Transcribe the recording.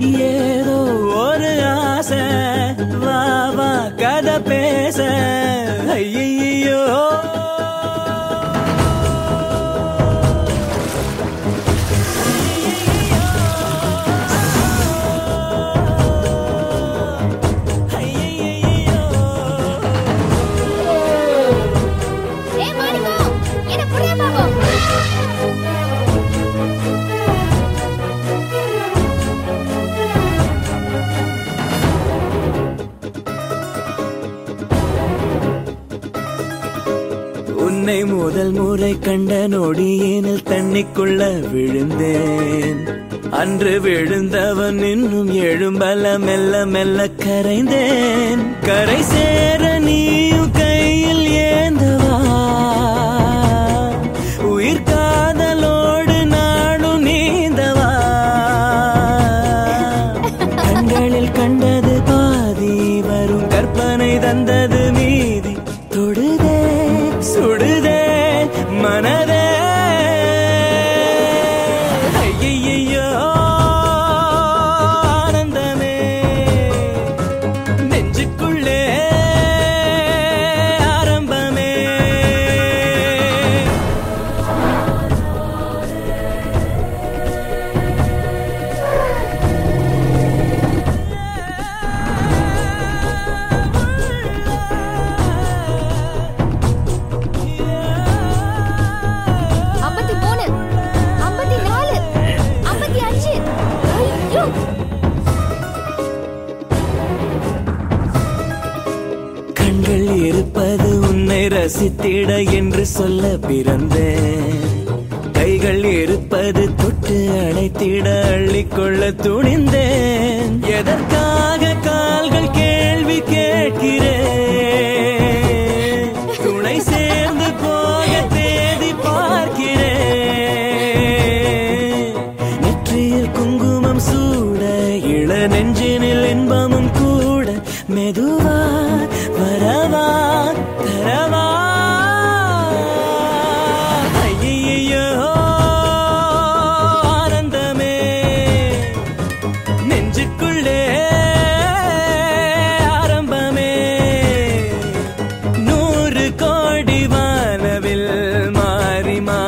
ஏதோ ஒரு ஆசை வா வா கதை பேச. ஐயோ உன்னை முதல் முறை கண்ட நொடியேனில் தண்ணிக்குள்ள விழுந்தேன். அன்று விழுந்தவன் இன்னும் எழும்பல மெல்ல மெல்ல கரைந்தேன். கரை சேர நீயும் கையில் ஏந்தவா? உயிர் காதலோடு நாடும் நீந்தவா? கண்களில் கண்டது பாதி வரும் கற்பனை தந்தது நீ ஐயையோ ரசித்திட என்று சொல்ல பிறந்தேன். கைகள் இருப்பது தொட்டு அணைத்திட அள்ளிக்கொள்ள துணிந்தேன். எதற்காக கால்கள் கேள்வி கேட்கிறேன்? துணை சேர்ந்து போக தேதி பார்க்கிறேன். நெற்றியில் குங்குமம் சூட இள நெஞ்சினில் இன்பமும் கூட மெதுவா lágrimas.